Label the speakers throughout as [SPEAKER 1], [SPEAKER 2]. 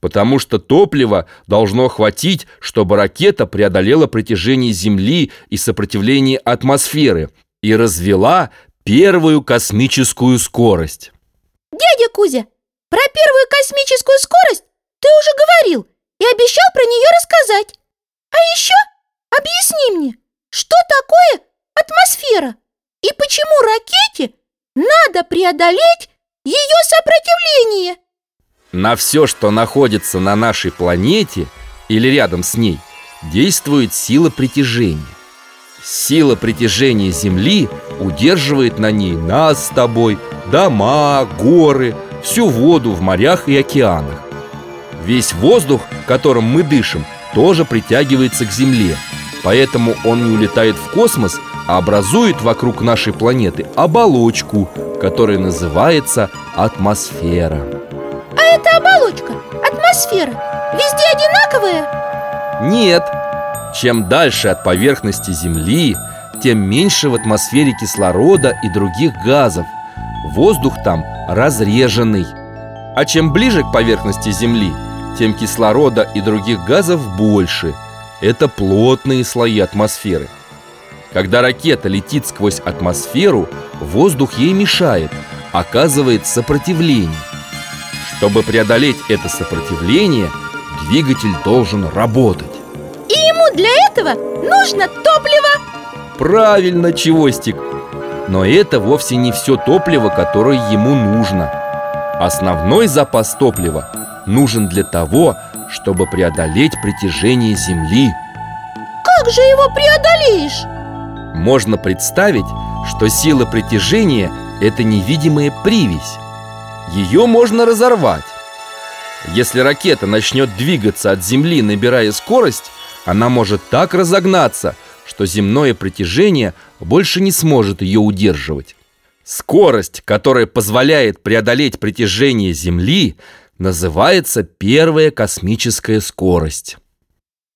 [SPEAKER 1] потому что топлива должно хватить, чтобы ракета преодолела притяжение Земли и сопротивление атмосферы и развела первую космическую скорость.
[SPEAKER 2] Дядя Кузя, про первую космическую скорость ты уже говорил и обещал про нее рассказать. А еще объясни мне, что такое атмосфера и почему ракете надо преодолеть ее сопротивление?
[SPEAKER 1] На все, что находится на нашей планете или рядом с ней, действует сила притяжения. Сила притяжения Земли удерживает на ней нас с тобой, дома, горы, всю воду в морях и океанах. Весь воздух, которым мы дышим, тоже притягивается к Земле, поэтому он не улетает в космос, а образует вокруг нашей планеты оболочку, которая называется атмосфера.
[SPEAKER 2] Эта оболочка, атмосфера, везде одинаковая?
[SPEAKER 1] Нет. Чем дальше от поверхности Земли, тем меньше в атмосфере кислорода и других газов. Воздух там разреженный. А чем ближе к поверхности Земли, тем кислорода и других газов больше. Это плотные слои атмосферы. Когда ракета летит сквозь атмосферу, воздух ей мешает, оказывает сопротивление. Чтобы преодолеть это сопротивление, двигатель должен работать.
[SPEAKER 2] И ему для этого нужно топливо.
[SPEAKER 1] Правильно, Чевостик. Но это вовсе не все топливо, которое ему нужно. Основной запас топлива нужен для того, чтобы преодолеть притяжение Земли.
[SPEAKER 2] Как же его преодолеешь?
[SPEAKER 1] Можно представить, что сила притяжения – это невидимая привязь Ее можно разорвать Если ракета начнет двигаться от Земли, набирая скорость Она может так разогнаться, что земное притяжение больше не сможет ее удерживать Скорость, которая позволяет преодолеть притяжение Земли, называется первая космическая скорость.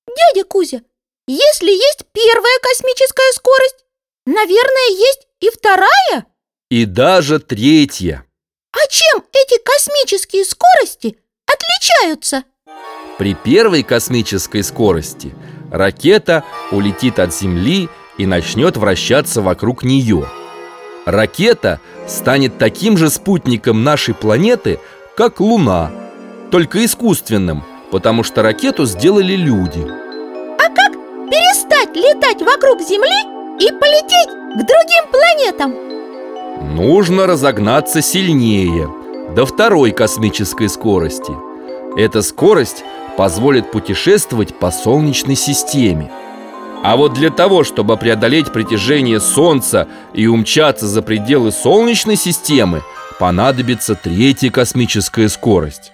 [SPEAKER 2] Дядя Кузя, если есть первая космическая скорость, наверное, есть и вторая?
[SPEAKER 1] И даже третья.
[SPEAKER 2] А чем эти космические скорости отличаются?
[SPEAKER 1] При первой космической скорости ракета улетит от Земли и начнет вращаться вокруг нее. Ракета станет таким же спутником нашей планеты, как Луна, только искусственным, потому что ракету сделали люди.
[SPEAKER 2] А как перестать летать вокруг Земли и полететь к другим планетам?
[SPEAKER 1] Нужно разогнаться сильнее, до второй космической скорости. Эта скорость позволит путешествовать по Солнечной системе. А вот для того, чтобы преодолеть притяжение Солнца и умчаться за пределы Солнечной системы, понадобится третья космическая скорость.